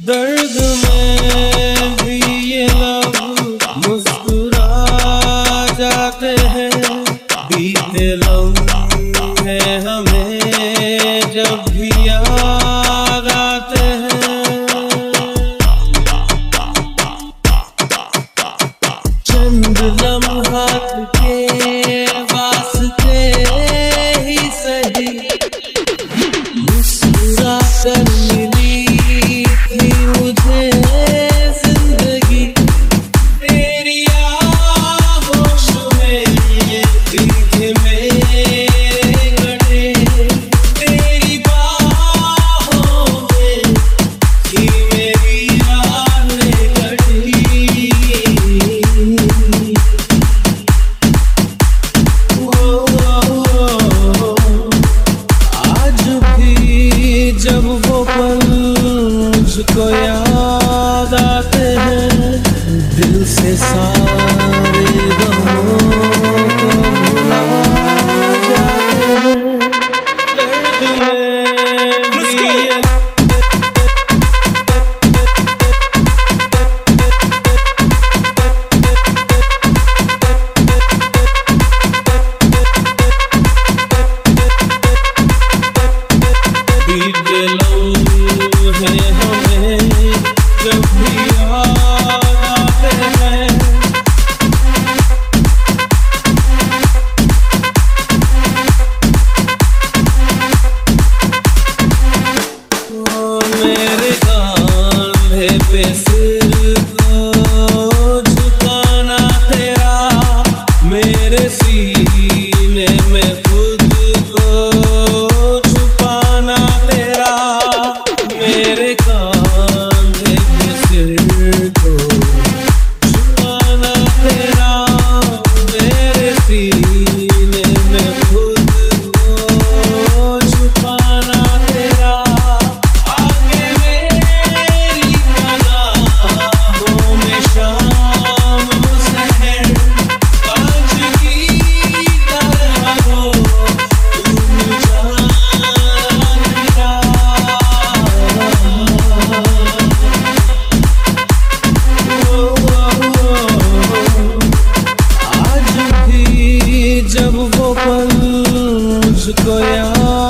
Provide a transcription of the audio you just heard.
दर्द में भी ये लफ्ज मुस्कुरा जाते हैं। बीते लम्हे हमें जब भी से सारे गमों को मेरे कांधे पे सिर को झुकाना तेरा मेरे सी Goiânia